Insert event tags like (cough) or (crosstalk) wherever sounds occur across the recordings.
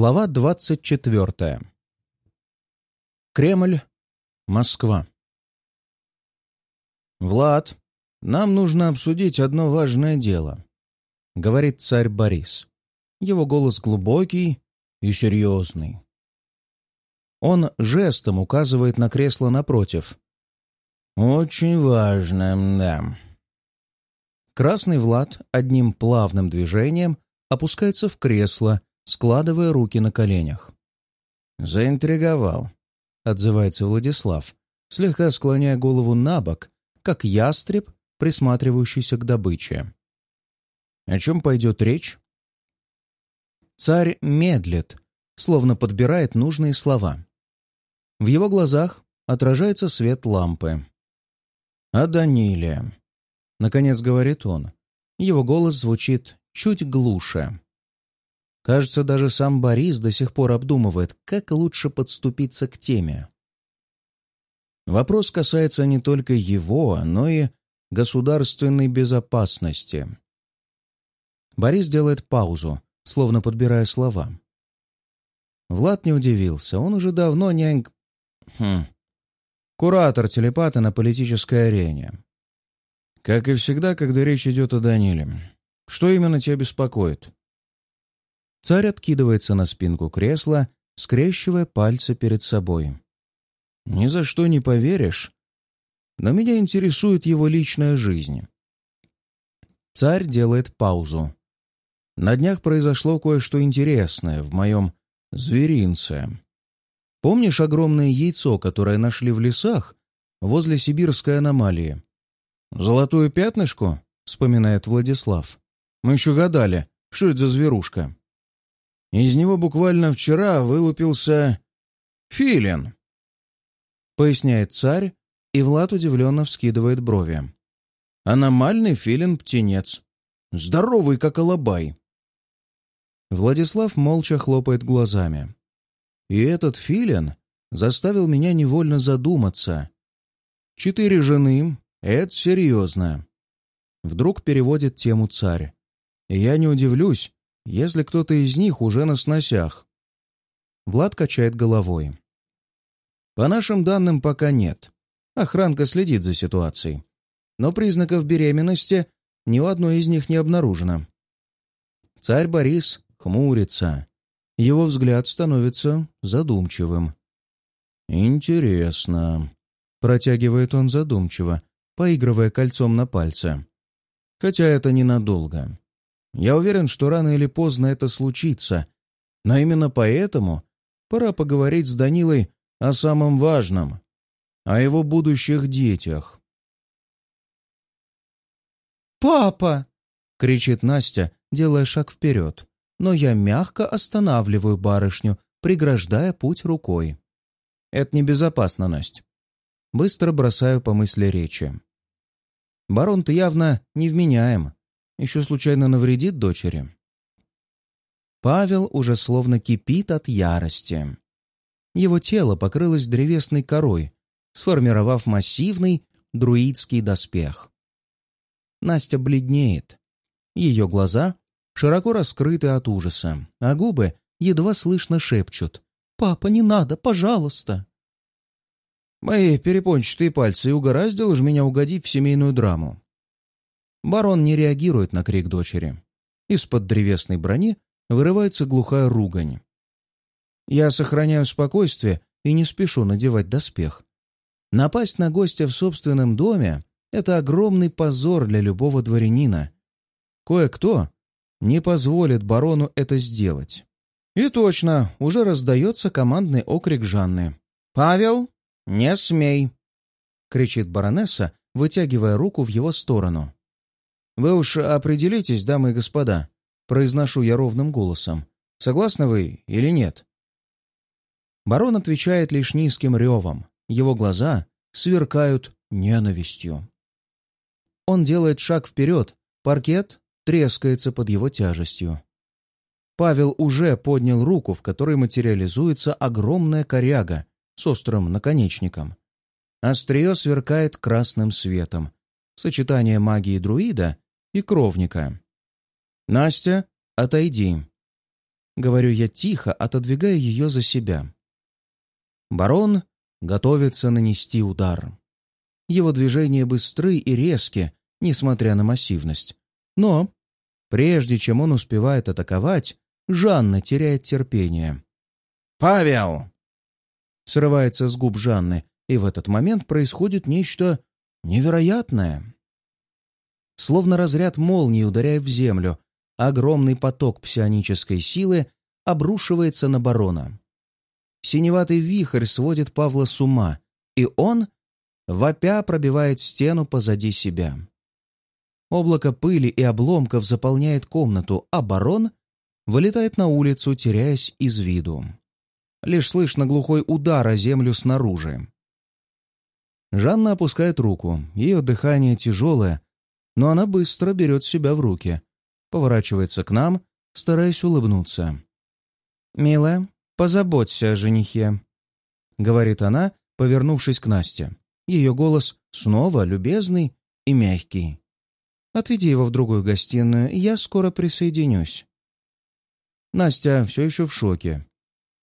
Глава 24. Кремль, Москва. «Влад, нам нужно обсудить одно важное дело», — говорит царь Борис. Его голос глубокий и серьезный. Он жестом указывает на кресло напротив. «Очень важно, да». Красный Влад одним плавным движением опускается в кресло, складывая руки на коленях. «Заинтриговал», — отзывается Владислав, слегка склоняя голову на бок, как ястреб, присматривающийся к добыче. О чем пойдет речь? Царь медлит, словно подбирает нужные слова. В его глазах отражается свет лампы. «О Даниле», — наконец говорит он. Его голос звучит чуть глуше. Кажется, даже сам Борис до сих пор обдумывает, как лучше подступиться к теме. Вопрос касается не только его, но и государственной безопасности. Борис делает паузу, словно подбирая слова. Влад не удивился, он уже давно не... Хм. Куратор телепата на политической арене. Как и всегда, когда речь идет о Даниле. Что именно тебя беспокоит? Царь откидывается на спинку кресла, скрещивая пальцы перед собой. «Ни за что не поверишь, но меня интересует его личная жизнь». Царь делает паузу. На днях произошло кое-что интересное в моем зверинце. Помнишь огромное яйцо, которое нашли в лесах возле сибирской аномалии? «Золотую пятнышко?» — вспоминает Владислав. «Мы еще гадали, что это за зверушка?» Из него буквально вчера вылупился филин. Поясняет царь, и Влад удивленно вскидывает брови. Аномальный филин-птенец. Здоровый, как алабай. Владислав молча хлопает глазами. И этот филин заставил меня невольно задуматься. Четыре жены — это серьезно. Вдруг переводит тему царь. Я не удивлюсь, если кто-то из них уже на сносях. Влад качает головой. По нашим данным, пока нет. Охранка следит за ситуацией. Но признаков беременности ни у одной из них не обнаружено. Царь Борис хмурится. Его взгляд становится задумчивым. «Интересно», — протягивает он задумчиво, поигрывая кольцом на пальце. «Хотя это ненадолго. Я уверен, что рано или поздно это случится, но именно поэтому пора поговорить с Данилой о самом важном, о его будущих детях. «Папа!» — кричит Настя, делая шаг вперед, но я мягко останавливаю барышню, преграждая путь рукой. «Это небезопасно, Настя». Быстро бросаю по мысли речи. Барон-то явно невменяем, еще случайно навредит дочери? Павел уже словно кипит от ярости. Его тело покрылось древесной корой, сформировав массивный друидский доспех. Настя бледнеет. Ее глаза широко раскрыты от ужаса, а губы едва слышно шепчут «Папа, не надо, пожалуйста!» Мои перепончатые пальцы угораздило ж меня угодить в семейную драму. Барон не реагирует на крик дочери. Из-под древесной брони вырывается глухая ругань. Я сохраняю спокойствие и не спешу надевать доспех. Напасть на гостя в собственном доме — это огромный позор для любого дворянина. Кое-кто не позволит барону это сделать. И точно, уже раздается командный окрик Жанны. «Павел, не смей!» — кричит баронесса, вытягивая руку в его сторону. «Вы уж определитесь, дамы и господа», — произношу я ровным голосом. «Согласны вы или нет?» Барон отвечает лишь низким ревом. Его глаза сверкают ненавистью. Он делает шаг вперед, паркет трескается под его тяжестью. Павел уже поднял руку, в которой материализуется огромная коряга с острым наконечником. Острие сверкает красным светом. Сочетание магии друида и кровника. «Настя, отойди!» говорю я тихо, отодвигая ее за себя. Барон готовится нанести удар. Его движения быстры и резки, несмотря на массивность. Но, прежде чем он успевает атаковать, Жанна теряет терпение. «Павел!» Срывается с губ Жанны, и в этот момент происходит нечто невероятное. Словно разряд молнии ударяя в землю, огромный поток псионической силы обрушивается на барона. Синеватый вихрь сводит Павла с ума, и он, вопя, пробивает стену позади себя. Облако пыли и обломков заполняет комнату, а барон вылетает на улицу, теряясь из виду. Лишь слышно глухой удар о землю снаружи. Жанна опускает руку. Ее дыхание тяжелое, но она быстро берет себя в руки. Поворачивается к нам, стараясь улыбнуться. «Милая, позаботься о женихе», — говорит она, повернувшись к Насте. Ее голос снова любезный и мягкий. «Отведи его в другую гостиную, я скоро присоединюсь». Настя все еще в шоке.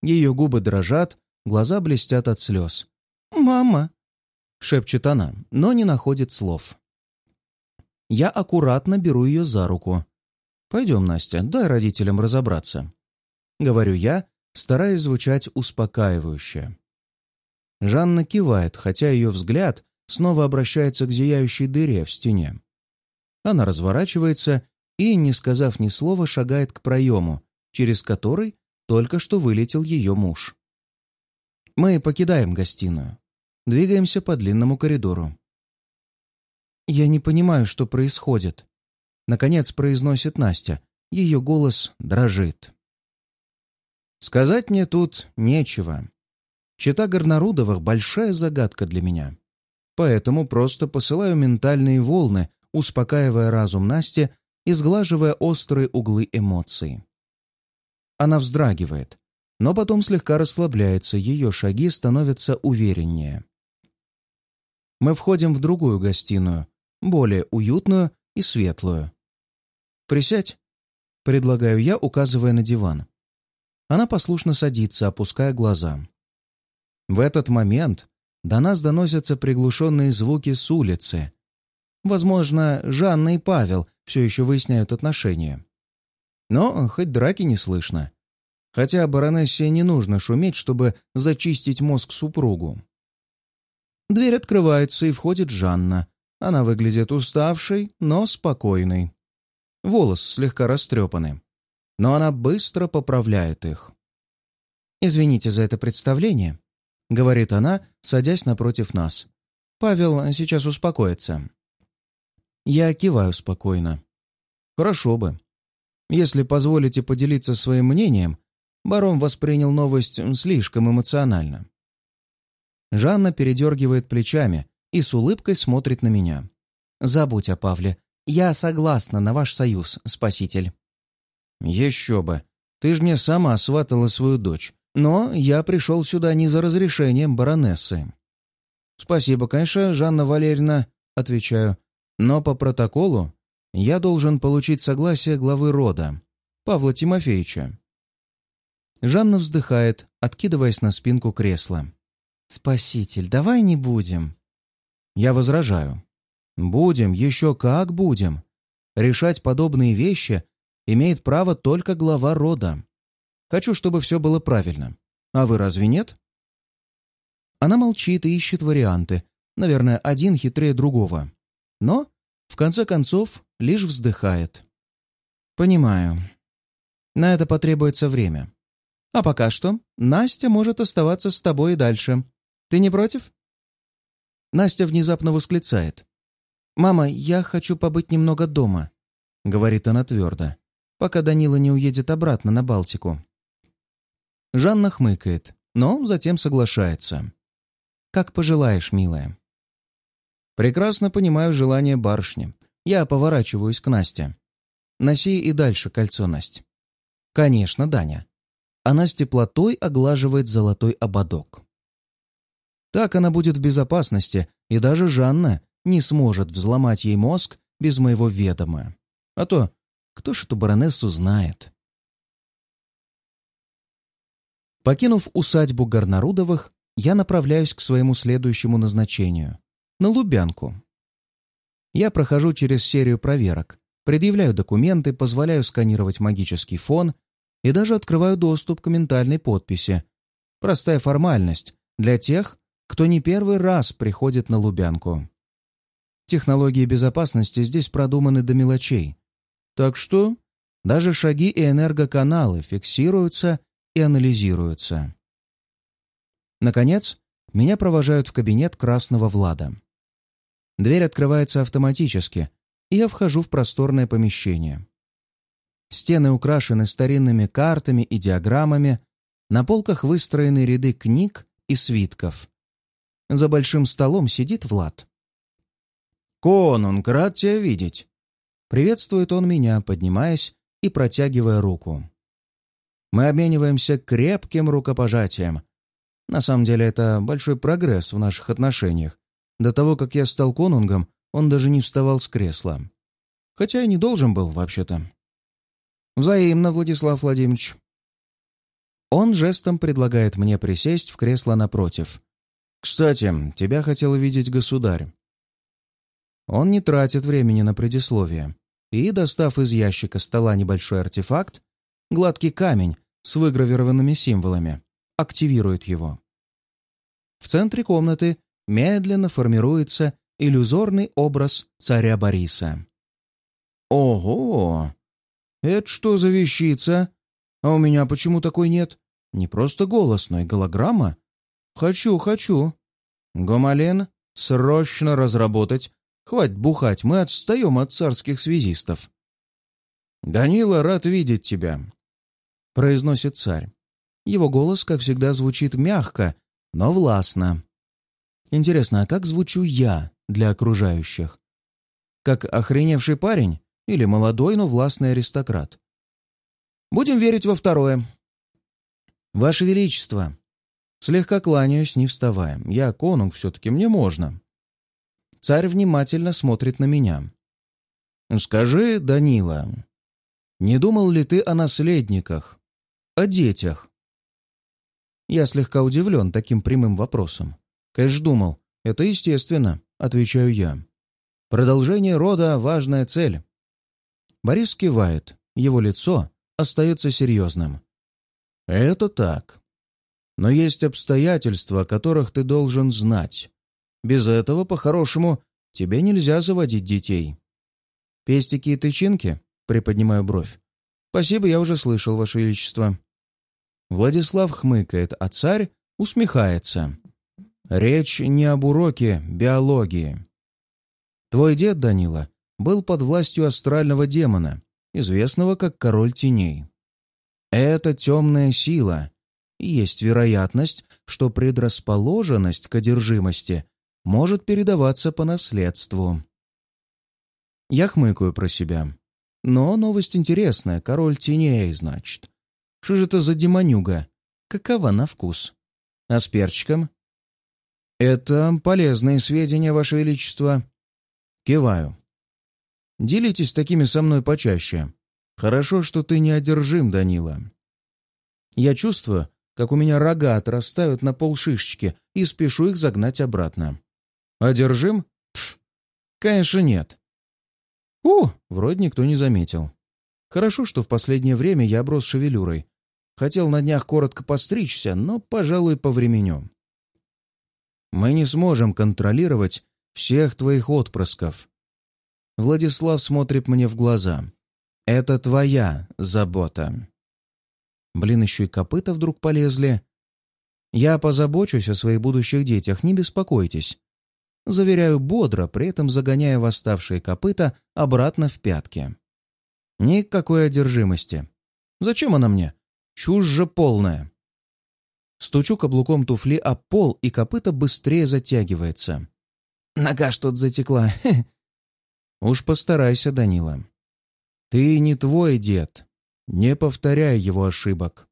Ее губы дрожат, глаза блестят от слез. «Мама!» — шепчет она, но не находит слов. Я аккуратно беру ее за руку. «Пойдем, Настя, дай родителям разобраться». Говорю я, стараясь звучать успокаивающе. Жанна кивает, хотя ее взгляд снова обращается к зияющей дыре в стене. Она разворачивается и, не сказав ни слова, шагает к проему, через который только что вылетел ее муж. Мы покидаем гостиную. Двигаемся по длинному коридору. «Я не понимаю, что происходит», — наконец произносит Настя. Ее голос дрожит. «Сказать мне тут нечего. Чита Горнарудовых — большая загадка для меня. Поэтому просто посылаю ментальные волны, успокаивая разум Насти и сглаживая острые углы эмоций. Она вздрагивает, но потом слегка расслабляется, ее шаги становятся увереннее. Мы входим в другую гостиную, более уютную и светлую. «Присядь», — предлагаю я, указывая на диван. Она послушно садится, опуская глаза. В этот момент до нас доносятся приглушенные звуки с улицы. Возможно, Жанна и Павел все еще выясняют отношения. Но хоть драки не слышно. Хотя баронессе не нужно шуметь, чтобы зачистить мозг супругу. Дверь открывается, и входит Жанна. Она выглядит уставшей, но спокойной. Волосы слегка растрепаны. Но она быстро поправляет их. «Извините за это представление», — говорит она, садясь напротив нас. «Павел сейчас успокоится». Я киваю спокойно. «Хорошо бы. Если позволите поделиться своим мнением, барон воспринял новость слишком эмоционально. Жанна передергивает плечами и с улыбкой смотрит на меня. «Забудь о Павле. Я согласна на ваш союз, спаситель». «Еще бы. Ты ж мне сама сватала свою дочь. Но я пришел сюда не за разрешением баронессы». «Спасибо, конечно, Жанна Валерьевна», — отвечаю. «Но по протоколу я должен получить согласие главы рода, Павла Тимофеевича». Жанна вздыхает, откидываясь на спинку кресла. «Спаситель, давай не будем». Я возражаю. «Будем, еще как будем. Решать подобные вещи имеет право только глава рода. Хочу, чтобы все было правильно. А вы разве нет?» Она молчит и ищет варианты. Наверное, один хитрее другого. Но в конце концов, лишь вздыхает. «Понимаю. На это потребуется время. А пока что Настя может оставаться с тобой и дальше. Ты не против?» Настя внезапно восклицает. «Мама, я хочу побыть немного дома», — говорит она твердо, пока Данила не уедет обратно на Балтику. Жанна хмыкает, но затем соглашается. «Как пожелаешь, милая». Прекрасно понимаю желание барышни. Я поворачиваюсь к Насте. Носи и дальше кольцо, Насть. Конечно, Даня. Она с теплотой оглаживает золотой ободок. Так она будет в безопасности, и даже Жанна не сможет взломать ей мозг без моего ведома. А то кто ж эту баронессу знает? Покинув усадьбу Горнарудовых, я направляюсь к своему следующему назначению — на Лубянку. Я прохожу через серию проверок, предъявляю документы, позволяю сканировать магический фон и даже открываю доступ к ментальной подписи. Простая формальность для тех, кто не первый раз приходит на Лубянку. Технологии безопасности здесь продуманы до мелочей. Так что даже шаги и энергоканалы фиксируются и анализируются. Наконец, меня провожают в кабинет Красного Влада. Дверь открывается автоматически, и я вхожу в просторное помещение. Стены украшены старинными картами и диаграммами, на полках выстроены ряды книг и свитков. За большим столом сидит Влад. «Конунг, рад тебя видеть!» Приветствует он меня, поднимаясь и протягивая руку. Мы обмениваемся крепким рукопожатием. На самом деле это большой прогресс в наших отношениях. До того, как я стал конунгом, он даже не вставал с кресла. Хотя и не должен был, вообще-то. Взаимно, Владислав Владимирович. Он жестом предлагает мне присесть в кресло напротив. «Кстати, тебя хотел видеть государь». Он не тратит времени на предисловие и, достав из ящика стола небольшой артефакт, гладкий камень с выгравированными символами, активирует его. В центре комнаты медленно формируется иллюзорный образ царя Бориса. «Ого! Это что за вещица? А у меня почему такой нет? Не просто голос, но и голограмма? Хочу, хочу. Гомолен, срочно разработать. Хватит бухать, мы отстаем от царских связистов». «Данила, рад видеть тебя», — произносит царь. Его голос, как всегда, звучит мягко, но властно. Интересно, а как звучу я для окружающих? Как охреневший парень или молодой, но властный аристократ? Будем верить во второе. Ваше Величество, слегка кланяюсь, не вставая. Я конунг все-таки, мне можно. Царь внимательно смотрит на меня. «Скажи, Данила, не думал ли ты о наследниках, о детях?» Я слегка удивлен таким прямым вопросом. Конечно, думал. Это естественно, отвечаю я. Продолжение рода — важная цель. Борис кивает. Его лицо остается серьезным. Это так. Но есть обстоятельства, о которых ты должен знать. Без этого, по-хорошему, тебе нельзя заводить детей. Пестики и тычинки? Приподнимаю бровь. Спасибо, я уже слышал, Ваше Величество. Владислав хмыкает, а царь усмехается. Речь не об уроке биологии. Твой дед, Данила, был под властью астрального демона, известного как Король Теней. Это темная сила, есть вероятность, что предрасположенность к одержимости может передаваться по наследству. Я хмыкаю про себя. Но новость интересная, Король Теней, значит. Что же это за демонюга? Какова на вкус? А с перчиком? «Это полезные сведения, Ваше Величество». Киваю. «Делитесь такими со мной почаще. Хорошо, что ты не одержим, Данила. Я чувствую, как у меня рога отрастают на полшишечки и спешу их загнать обратно. Одержим? Пф, конечно, нет. У, вроде никто не заметил. Хорошо, что в последнее время я оброс шевелюрой. Хотел на днях коротко постричься, но, пожалуй, по времени. Мы не сможем контролировать всех твоих отпрысков. Владислав смотрит мне в глаза. Это твоя забота. Блин, еще и копыта вдруг полезли. Я позабочусь о своих будущих детях, не беспокойтесь. Заверяю бодро, при этом загоняя восставшие копыта обратно в пятки. Никакой одержимости. Зачем она мне? Чушь же полная. Стучу каблуком туфли о пол, и копыта быстрее затягивается. Нога что-то затекла. (laughs) Уж постарайся, Данила. Ты не твой дед. Не повторяй его ошибок.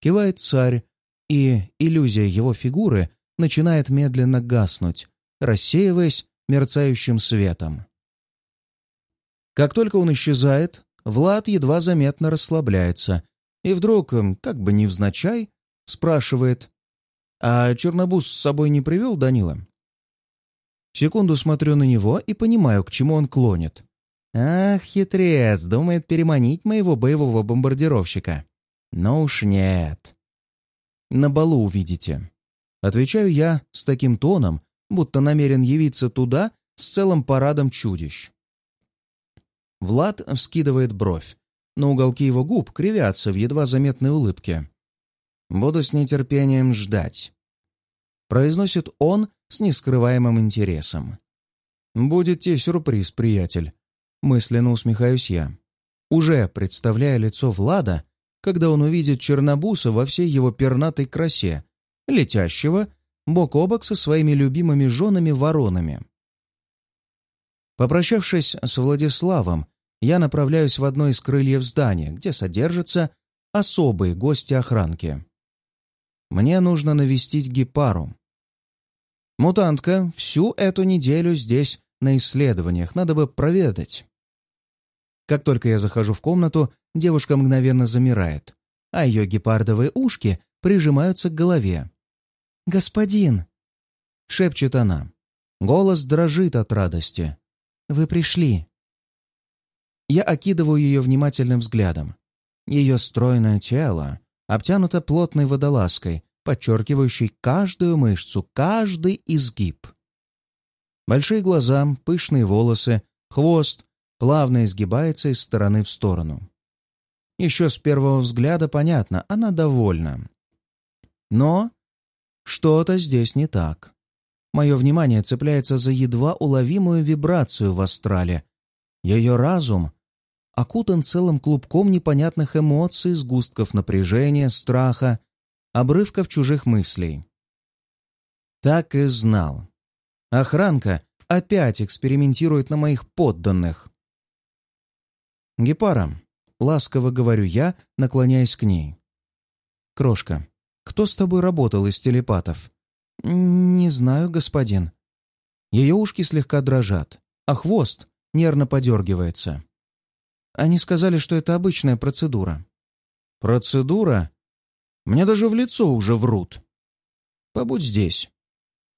Кивает царь, и иллюзия его фигуры начинает медленно гаснуть, рассеиваясь мерцающим светом. Как только он исчезает, Влад едва заметно расслабляется и вдруг, как бы невзначай, спрашивает. «А Чернобус с собой не привел Данила?» Секунду смотрю на него и понимаю, к чему он клонит. Ах, хитрец, думает переманить моего боевого бомбардировщика. Но уж нет. На балу увидите. Отвечаю я с таким тоном, будто намерен явиться туда с целым парадом чудищ. Влад вскидывает бровь, но уголки его губ кривятся в едва заметной улыбке. «Буду с нетерпением ждать», — произносит он с нескрываемым интересом. «Будет тебе сюрприз, приятель», — мысленно усмехаюсь я. Уже представляя лицо Влада, когда он увидит Чернобуса во всей его пернатой красе, летящего бок о бок со своими любимыми женами-воронами. Попрощавшись с Владиславом, я направляюсь в одно из крыльев здания, где содержатся особые гости охранки. Мне нужно навестить Гепару. Мутантка всю эту неделю здесь на исследованиях, надо бы проведать. Как только я захожу в комнату, девушка мгновенно замирает, а ее гепардовые ушки прижимаются к голове. «Господин!» — шепчет она. Голос дрожит от радости. «Вы пришли!» Я окидываю ее внимательным взглядом. Ее стройное тело обтянуто плотной водолазкой, подчеркивающей каждую мышцу, каждый изгиб. Большие глаза, пышные волосы, хвост плавно изгибается из стороны в сторону. Еще с первого взгляда понятно, она довольна. Но что-то здесь не так. Мое внимание цепляется за едва уловимую вибрацию в астрале. Ее разум окутан целым клубком непонятных эмоций, сгустков напряжения, страха, обрывков чужих мыслей. Так и знал. Охранка опять экспериментирует на моих подданных. «Гепара», — ласково говорю я, наклоняясь к ней. «Крошка, кто с тобой работал из телепатов?» «Не знаю, господин». Ее ушки слегка дрожат, а хвост нервно подергивается. Они сказали, что это обычная процедура. «Процедура? Мне даже в лицо уже врут. Побудь здесь».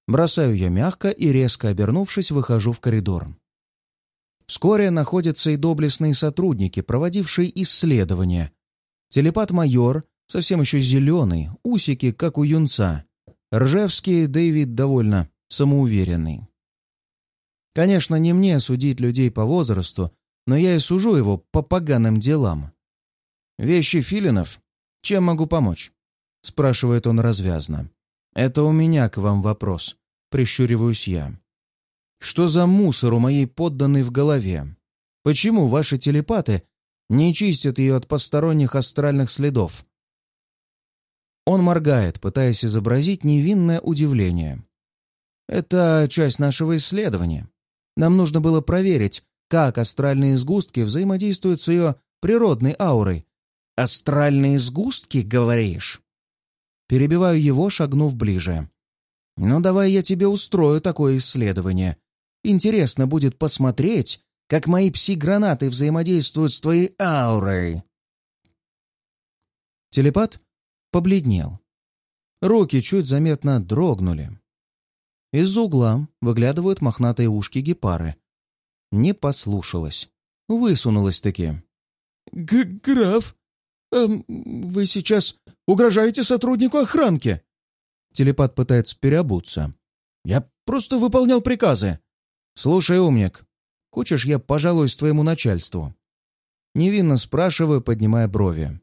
Бросаю я мягко и, резко обернувшись, выхожу в коридор. Вскоре находятся и доблестные сотрудники, проводившие исследования. Телепат-майор, совсем еще зеленый, усики, как у юнца. Ржевский Дэвид довольно самоуверенный. Конечно, не мне судить людей по возрасту, но я и сужу его по поганым делам. «Вещи филинов? Чем могу помочь?» — спрашивает он развязно. «Это у меня к вам вопрос», — прищуриваюсь я. «Что за мусор у моей подданной в голове? Почему ваши телепаты не чистят ее от посторонних астральных следов?» Он моргает, пытаясь изобразить невинное удивление. «Это часть нашего исследования. Нам нужно было проверить, как астральные сгустки взаимодействуют с ее природной аурой. «Астральные сгустки, говоришь?» Перебиваю его, шагнув ближе. «Ну, давай я тебе устрою такое исследование. Интересно будет посмотреть, как мои пси-гранаты взаимодействуют с твоей аурой». Телепат побледнел. Руки чуть заметно дрогнули. Из-за угла выглядывают мохнатые ушки гепары, не послушалась. Высунулась-таки. «Граф, эм, вы сейчас угрожаете сотруднику охранки?» Телепат пытается переобуться. «Я просто выполнял приказы». «Слушай, умник, хочешь, я пожалуюсь твоему начальству?» Невинно спрашиваю, поднимая брови.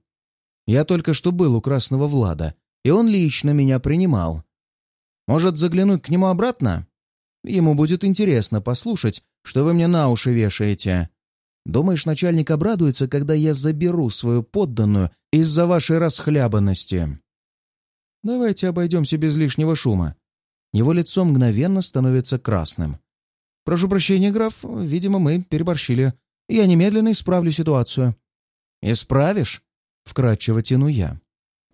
«Я только что был у Красного Влада, и он лично меня принимал. Может, заглянуть к нему обратно?» Ему будет интересно послушать, что вы мне на уши вешаете. Думаешь, начальник обрадуется, когда я заберу свою подданную из-за вашей расхлябанности? Давайте обойдемся без лишнего шума. Его лицо мгновенно становится красным. Прошу прощения, граф, видимо, мы переборщили. Я немедленно исправлю ситуацию. Исправишь? Вкратчиво тяну я.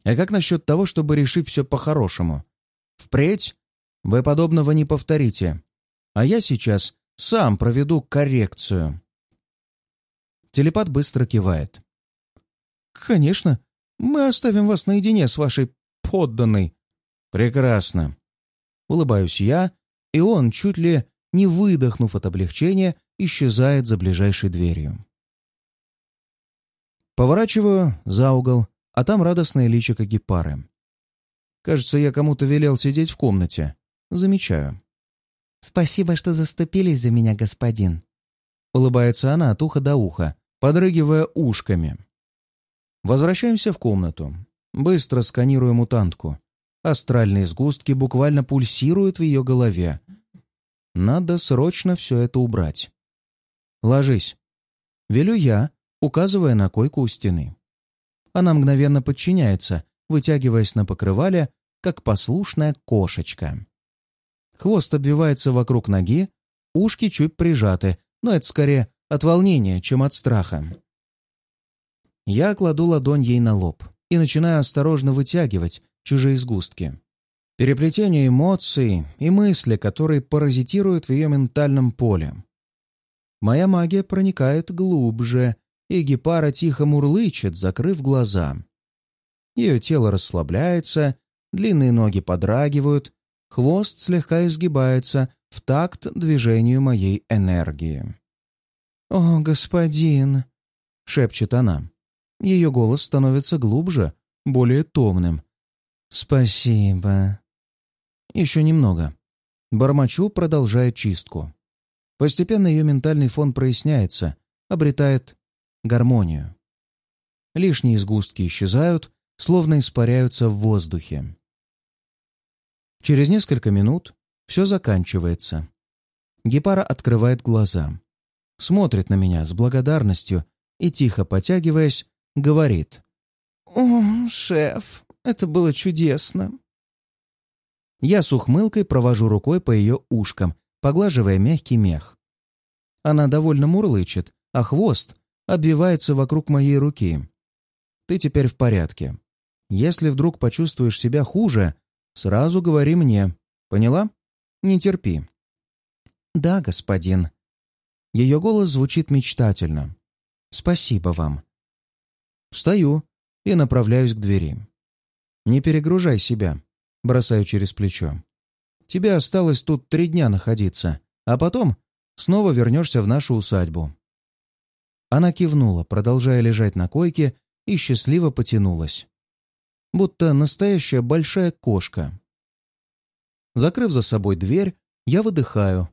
А как насчет того, чтобы решить все по-хорошему? Впредь вы подобного не повторите. А я сейчас сам проведу коррекцию. Телепат быстро кивает. «Конечно, мы оставим вас наедине с вашей подданный. Прекрасно. Улыбаюсь я, и он, чуть ли не выдохнув от облегчения, исчезает за ближайшей дверью. Поворачиваю за угол, а там радостное личико гепары. Кажется, я кому-то велел сидеть в комнате. Замечаю. «Спасибо, что заступились за меня, господин», — улыбается она от уха до уха, подрыгивая ушками. Возвращаемся в комнату. Быстро сканирую мутантку. Астральные сгустки буквально пульсируют в ее голове. Надо срочно все это убрать. «Ложись». Велю я, указывая на койку у стены. Она мгновенно подчиняется, вытягиваясь на покрывале, как послушная кошечка. Хвост обвивается вокруг ноги, ушки чуть прижаты, но это скорее от волнения, чем от страха. Я кладу ладонь ей на лоб и начинаю осторожно вытягивать чужие сгустки. Переплетение эмоций и мысли, которые паразитируют в ее ментальном поле. Моя магия проникает глубже, и гепара тихо мурлычет, закрыв глаза. Ее тело расслабляется, длинные ноги подрагивают, хвост слегка изгибается в такт движению моей энергии. «О, господин!» — шепчет она. Ее голос становится глубже, более томным. «Спасибо». Еще немного. Бормочу продолжает чистку. Постепенно ее ментальный фон проясняется, обретает гармонию. Лишние сгустки исчезают, словно испаряются в воздухе. Через несколько минут все заканчивается. Гепара открывает глаза, смотрит на меня с благодарностью и, тихо потягиваясь, говорит. «О, шеф, это было чудесно!» Я с ухмылкой провожу рукой по ее ушкам, поглаживая мягкий мех. Она довольно мурлычет, а хвост обвивается вокруг моей руки. «Ты теперь в порядке. Если вдруг почувствуешь себя хуже, сразу говори мне. Поняла? Не терпи». «Да, господин». Ее голос звучит мечтательно. «Спасибо вам». Встаю и направляюсь к двери. «Не перегружай себя», — бросаю через плечо. «Тебе осталось тут три дня находиться, а потом снова вернешься в нашу усадьбу». Она кивнула, продолжая лежать на койке, и счастливо потянулась. Будто настоящая большая кошка. Закрыв за собой дверь, я выдыхаю.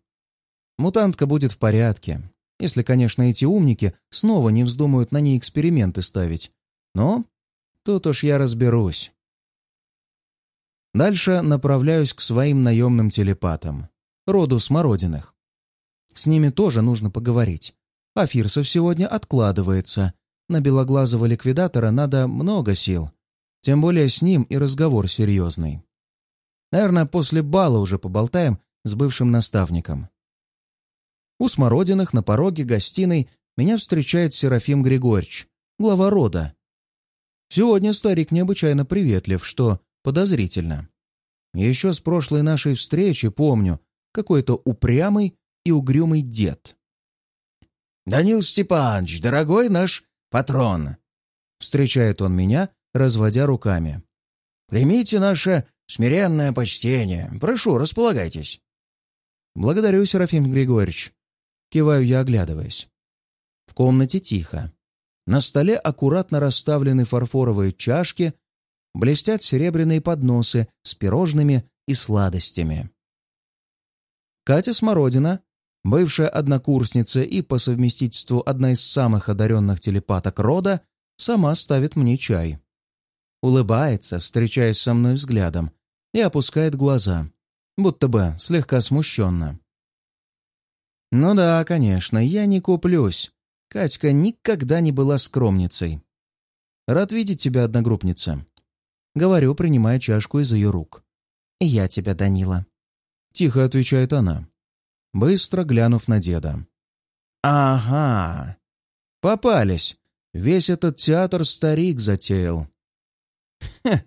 Мутантка будет в порядке, если, конечно, эти умники снова не вздумают на ней эксперименты ставить. Но тут уж я разберусь. Дальше направляюсь к своим наемным телепатам, роду Смородиных. С ними тоже нужно поговорить. А Фирсов сегодня откладывается. На белоглазого ликвидатора надо много сил. Тем более с ним и разговор серьезный. Наверное, после бала уже поболтаем с бывшим наставником. У Смородиных на пороге гостиной меня встречает Серафим Григорьевич, глава рода. Сегодня старик необычайно приветлив, что подозрительно. Еще с прошлой нашей встречи помню, какой-то упрямый и угрюмый дед. «Данил Степанович, дорогой наш патрон!» Встречает он меня, разводя руками. «Примите наше смиренное почтение. Прошу, располагайтесь». «Благодарю, Серафим Григорьевич. Киваю я, оглядываясь. В комнате тихо. На столе аккуратно расставлены фарфоровые чашки, блестят серебряные подносы с пирожными и сладостями. Катя Смородина, бывшая однокурсница и по совместительству одна из самых одаренных телепаток рода, сама ставит мне чай. Улыбается, встречаясь со мной взглядом, и опускает глаза, будто бы слегка смущенно. Ну да, конечно, я не куплюсь. Катька никогда не была скромницей. Рад видеть тебя, одногруппница. Говорю, принимая чашку из ее рук. Я тебя, Данила. Тихо отвечает она, быстро глянув на деда. Ага. Попались. Весь этот театр старик затеял. Хе.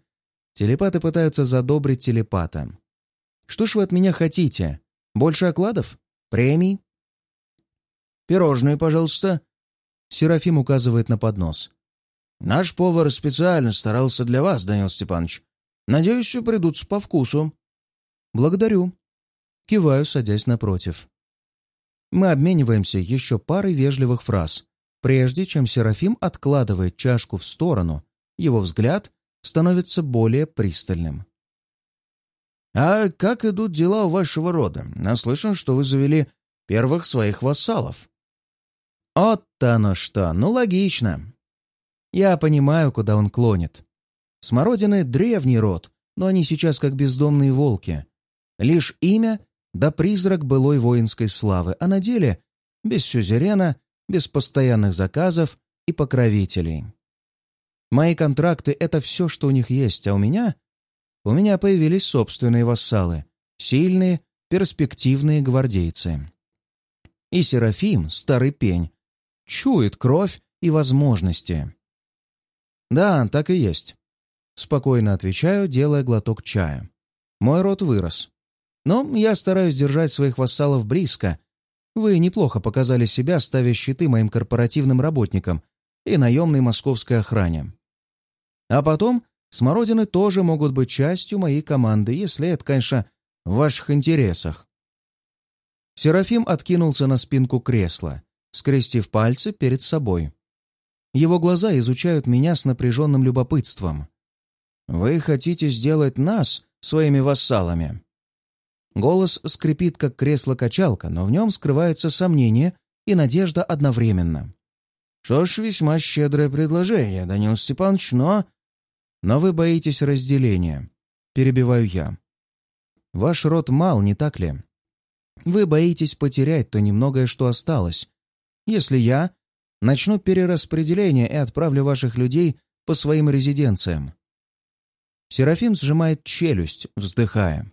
Телепаты пытаются задобрить телепата. Что ж вы от меня хотите? Больше окладов? Премий? «Пирожные, пожалуйста». Серафим указывает на поднос. «Наш повар специально старался для вас, Данил Степанович. Надеюсь, что придутся по вкусу». «Благодарю». Киваю, садясь напротив. Мы обмениваемся еще парой вежливых фраз, прежде чем Серафим откладывает чашку в сторону, его взгляд становится более пристальным. «А как идут дела у вашего рода? Наслышан, что вы завели первых своих вассалов». «Вот-то оно что! Ну, логично. Я понимаю, куда он клонит. Смородины — древний род, но они сейчас как бездомные волки. Лишь имя да призрак былой воинской славы, а на деле без сюзерена, без постоянных заказов и покровителей. Мои контракты — это все, что у них есть, а у меня... У меня появились собственные вассалы, сильные, перспективные гвардейцы. И Серафим, старый пень, чует кровь и возможности. Да, так и есть. Спокойно отвечаю, делая глоток чая. Мой род вырос. Но я стараюсь держать своих вассалов близко. Вы неплохо показали себя, ставя щиты моим корпоративным работникам и наемной московской охране. А потом смородины тоже могут быть частью моей команды, если это, конечно, в ваших интересах. Серафим откинулся на спинку кресла, скрестив пальцы перед собой. Его глаза изучают меня с напряженным любопытством. «Вы хотите сделать нас своими вассалами?» Голос скрипит, как кресло-качалка, но в нем скрывается сомнение и надежда одновременно. «Что ж, весьма щедрое предложение, Данил Степанович, но...» «Но вы боитесь разделения», — перебиваю я. «Ваш род мал, не так ли? Вы боитесь потерять то немногое, что осталось. Если я начну перераспределение и отправлю ваших людей по своим резиденциям». Серафим сжимает челюсть, вздыхая.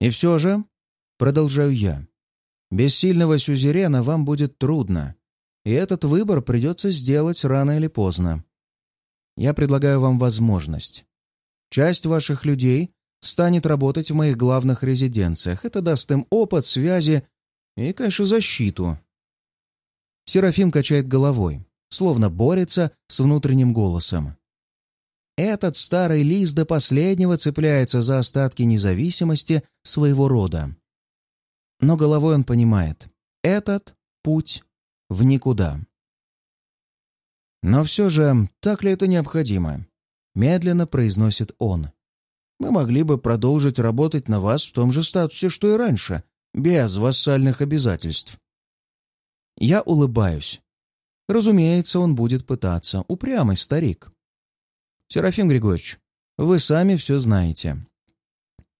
И все же, продолжаю я, без сильного сюзерена вам будет трудно, и этот выбор придется сделать рано или поздно. Я предлагаю вам возможность. Часть ваших людей станет работать в моих главных резиденциях. Это даст им опыт, связи и, конечно, защиту. Серафим качает головой, словно борется с внутренним голосом. Этот старый лис до последнего цепляется за остатки независимости своего рода. Но головой он понимает, этот путь в никуда. Но все же, так ли это необходимо? Медленно произносит он. Мы могли бы продолжить работать на вас в том же статусе, что и раньше, без вассальных обязательств. Я улыбаюсь. Разумеется, он будет пытаться. Упрямый старик. Серафим Григорьевич, вы сами все знаете.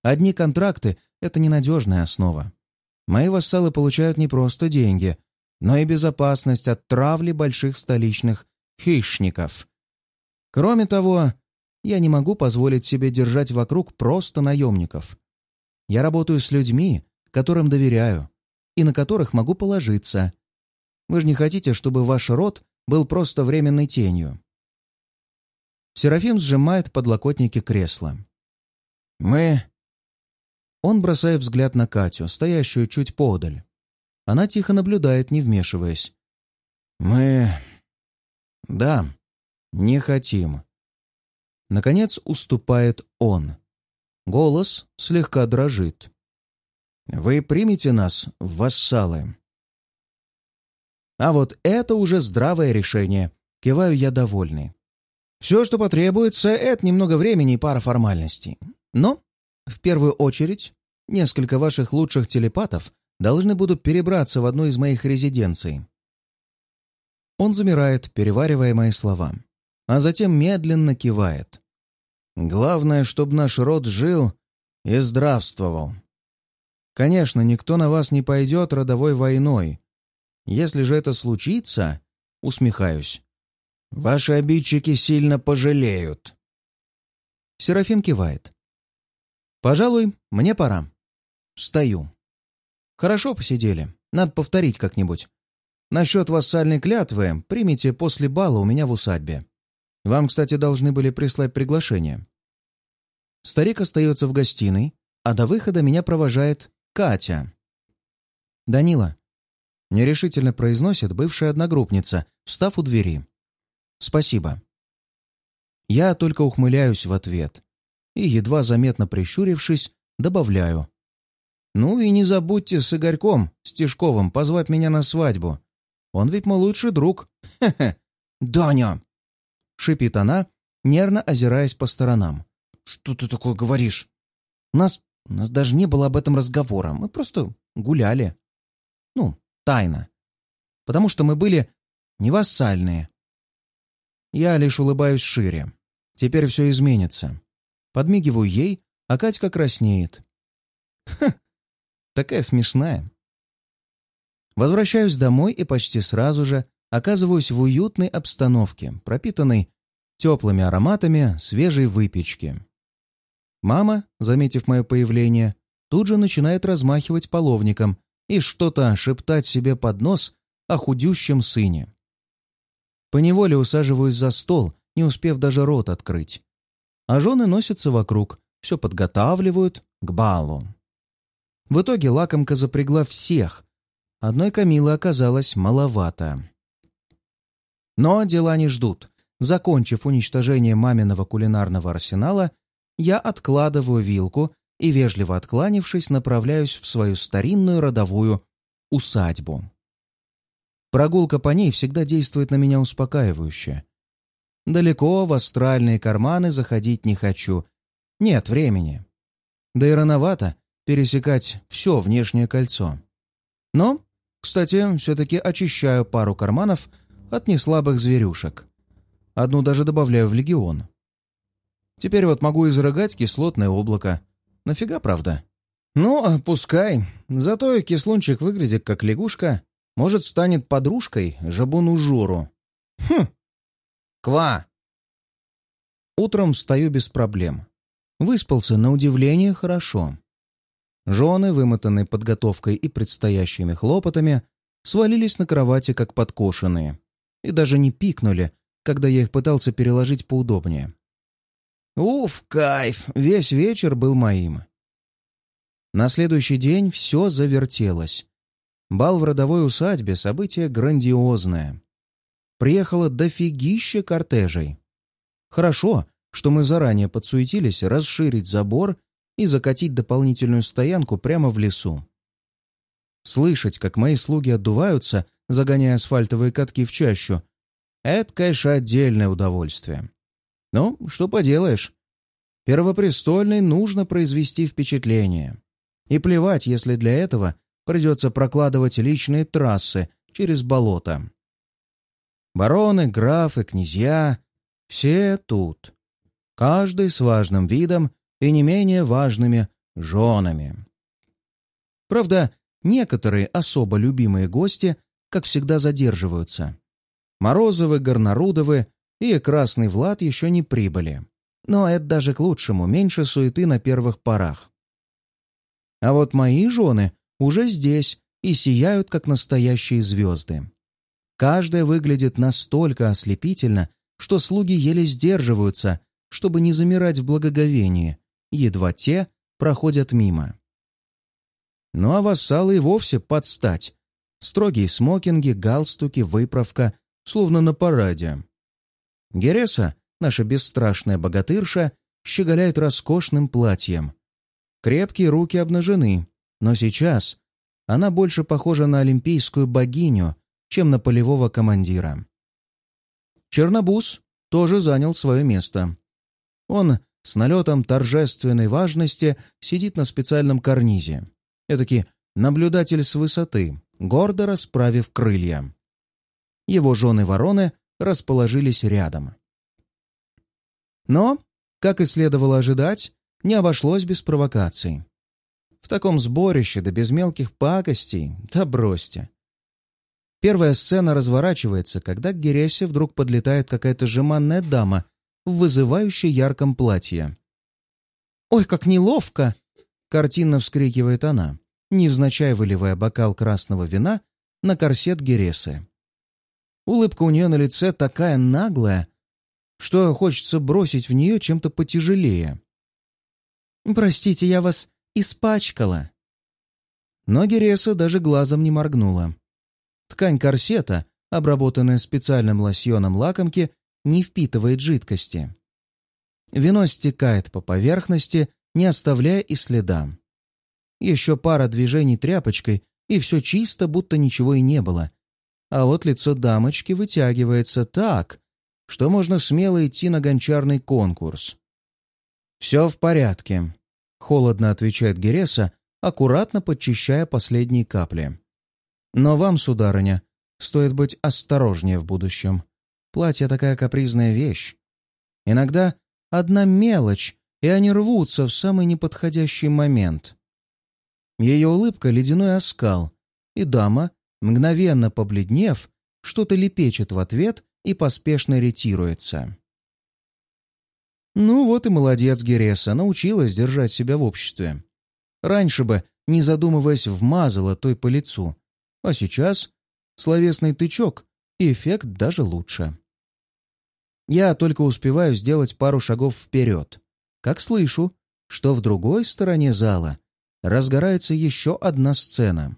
Одни контракты — это ненадежная основа. Мои вассалы получают не просто деньги, но и безопасность от травли больших столичных хищников. Кроме того, я не могу позволить себе держать вокруг просто наемников. Я работаю с людьми, которым доверяю, и на которых могу положиться. Вы же не хотите, чтобы ваш род был просто временной тенью. Серафим сжимает подлокотники кресла. «Мы...» Он бросает взгляд на Катю, стоящую чуть подаль. Она тихо наблюдает, не вмешиваясь. «Мы... да, не хотим». Наконец уступает он. Голос слегка дрожит. «Вы примете нас вассалы?» А вот это уже здравое решение. Киваю я довольный. Все, что потребуется, это немного времени и пара формальностей. Но, в первую очередь, несколько ваших лучших телепатов должны будут перебраться в одну из моих резиденций. Он замирает, переваривая мои слова, а затем медленно кивает. Главное, чтобы наш род жил и здравствовал. Конечно, никто на вас не пойдет родовой войной. Если же это случится, усмехаюсь, Ваши обидчики сильно пожалеют. Серафим кивает. Пожалуй, мне пора. Встаю. Хорошо посидели. Надо повторить как-нибудь. Насчет вассальной клятвы примите после бала у меня в усадьбе. Вам, кстати, должны были прислать приглашение. Старик остается в гостиной, а до выхода меня провожает Катя. «Данила», — нерешительно произносит бывшая одногруппница, встав у двери. «Спасибо». Я только ухмыляюсь в ответ. и, едва заметно прищурившись, добавляю. «Ну и не забудьте с Игорьком, Стежковым, позвать меня на свадьбу. Он ведь мой лучший друг. Хе-хе. Даня!» — шипит она, нервно озираясь по сторонам. «Что ты такое говоришь? У нас, у нас даже не было об этом разговора. Мы просто гуляли. Ну, тайно. Потому что мы были не вассальные. Я лишь улыбаюсь шире. Теперь все изменится. Подмигиваю ей, а Катька краснеет. Ха, такая смешная. Возвращаюсь домой и почти сразу же оказываюсь в уютной обстановке, пропитанной теплыми ароматами свежей выпечки. Мама, заметив мое появление, тут же начинает размахивать половником и что-то шептать себе под нос о худющем сыне. Поневоле усаживаюсь за стол, не успев даже рот открыть. А жены носятся вокруг, все подготавливают к балу. В итоге лакомка запрягла всех. Одной Камилы оказалось маловато. Но дела не ждут. Закончив уничтожение маминого кулинарного арсенала, я откладываю вилку и, вежливо откланившись, направляюсь в свою старинную родовую усадьбу. Прогулка по ней всегда действует на меня успокаивающе. Далеко в астральные карманы заходить не хочу. Нет времени. Да и рановато пересекать все внешнее кольцо. Но, кстати, все-таки очищаю пару карманов от неслабых зверюшек. Одну даже добавляю в легион. Теперь вот могу изрыгать кислотное облако. Нафига, правда? Ну, пускай. Зато кислунчик выглядит как лягушка, может, станет подружкой жабуну Жору. Хм! Ква! Утром встаю без проблем. Выспался, на удивление, хорошо. Жены, вымотанные подготовкой и предстоящими хлопотами, свалились на кровати, как подкошенные, и даже не пикнули, когда я их пытался переложить поудобнее. Уф, кайф! Весь вечер был моим. На следующий день все завертелось. Бал в родовой усадьбе — событие грандиозное. Приехало дофигища кортежей. Хорошо, что мы заранее подсуетились расширить забор и закатить дополнительную стоянку прямо в лесу. Слышать, как мои слуги отдуваются, загоняя асфальтовые катки в чащу, это, конечно, отдельное удовольствие. Ну, что поделаешь. Первопрестольной нужно произвести впечатление. И плевать, если для этого придется прокладывать личные трассы через болото. Бароны, графы, князья — все тут. Каждый с важным видом и не менее важными женами. Правда, некоторые особо любимые гости, как всегда, задерживаются. Морозовы, Горнарудовы и Красный Влад еще не прибыли. Но это даже к лучшему, меньше суеты на первых порах. А вот мои жены уже здесь и сияют, как настоящие звезды. Каждая выглядит настолько ослепительно, что слуги еле сдерживаются, чтобы не замирать в благоговении, едва те проходят мимо. Ну а вассалы и вовсе подстать. Строгие смокинги, галстуки, выправка, словно на параде. Гереса, наша бесстрашная богатырша, щеголяет роскошным платьем. Крепкие руки обнажены, но сейчас она больше похожа на олимпийскую богиню, чем на полевого командира. Чернобус тоже занял свое место. Он с налетом торжественной важности сидит на специальном карнизе. Этакий наблюдатель с высоты, гордо расправив крылья. Его жены-вороны расположились рядом. Но, как и следовало ожидать, не обошлось без провокаций. В таком сборище, да без мелких пакостей, да бросьте. Первая сцена разворачивается, когда к Гересе вдруг подлетает какая-то жеманная дама в вызывающей ярком платье. «Ой, как неловко!» — картинно вскрикивает она, невзначай выливая бокал красного вина на корсет Гересы. Улыбка у нее на лице такая наглая, что хочется бросить в нее чем-то потяжелее. «Простите, я вас испачкала». Но Гереса даже глазом не моргнула. Ткань корсета, обработанная специальным лосьоном лакомки, не впитывает жидкости. Вино стекает по поверхности, не оставляя и следа. Еще пара движений тряпочкой, и все чисто, будто ничего и не было. А вот лицо дамочки вытягивается так, что можно смело идти на гончарный конкурс. «Все в порядке», — холодно отвечает Гереса, аккуратно подчищая последние капли. «Но вам, сударыня, стоит быть осторожнее в будущем. Платье такая капризная вещь. Иногда одна мелочь, и они рвутся в самый неподходящий момент. Ее улыбка — ледяной оскал, и дама, мгновенно побледнев, что-то лепечет в ответ и поспешно ретируется. Ну вот и молодец Гереса, научилась держать себя в обществе. Раньше бы, не задумываясь, вмазала той по лицу, а сейчас словесный тычок и эффект даже лучше. Я только успеваю сделать пару шагов вперед, как слышу, что в другой стороне зала разгорается еще одна сцена.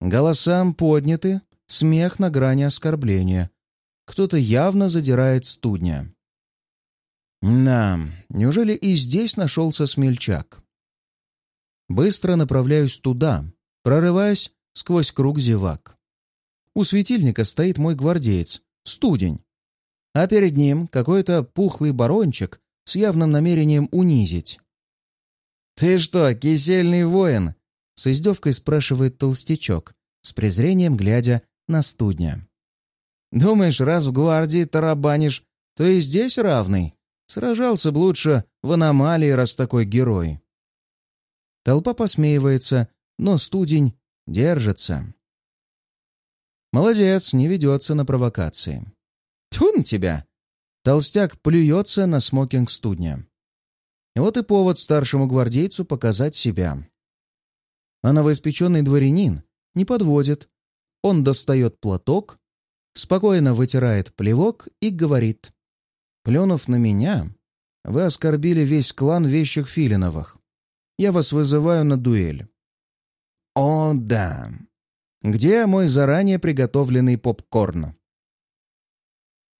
Голосам подняты, смех на грани оскорбления. Кто-то явно задирает студня. Да, неужели и здесь нашелся смельчак? Быстро направляюсь туда, прорываясь сквозь круг зевак. У светильника стоит мой гвардеец, студень, а перед ним какой-то пухлый барончик с явным намерением унизить. «Ты что, кисельный воин?» — с издевкой спрашивает толстячок, с презрением глядя на студня. «Думаешь, раз в гвардии тарабанишь, то и здесь равный? Сражался бы лучше в аномалии, раз такой герой». Толпа посмеивается, но студень держится. Молодец, не ведется на провокации. Тьфу на тебя! Толстяк плюется на смокинг студня. Вот и повод старшему гвардейцу показать себя. А новоиспеченный дворянин не подводит. Он достает платок, спокойно вытирает плевок и говорит. «Плюнув на меня, вы оскорбили весь клан вещих Филиновых. Я вас вызываю на дуэль». «О, да. Где мой заранее приготовленный попкорн?»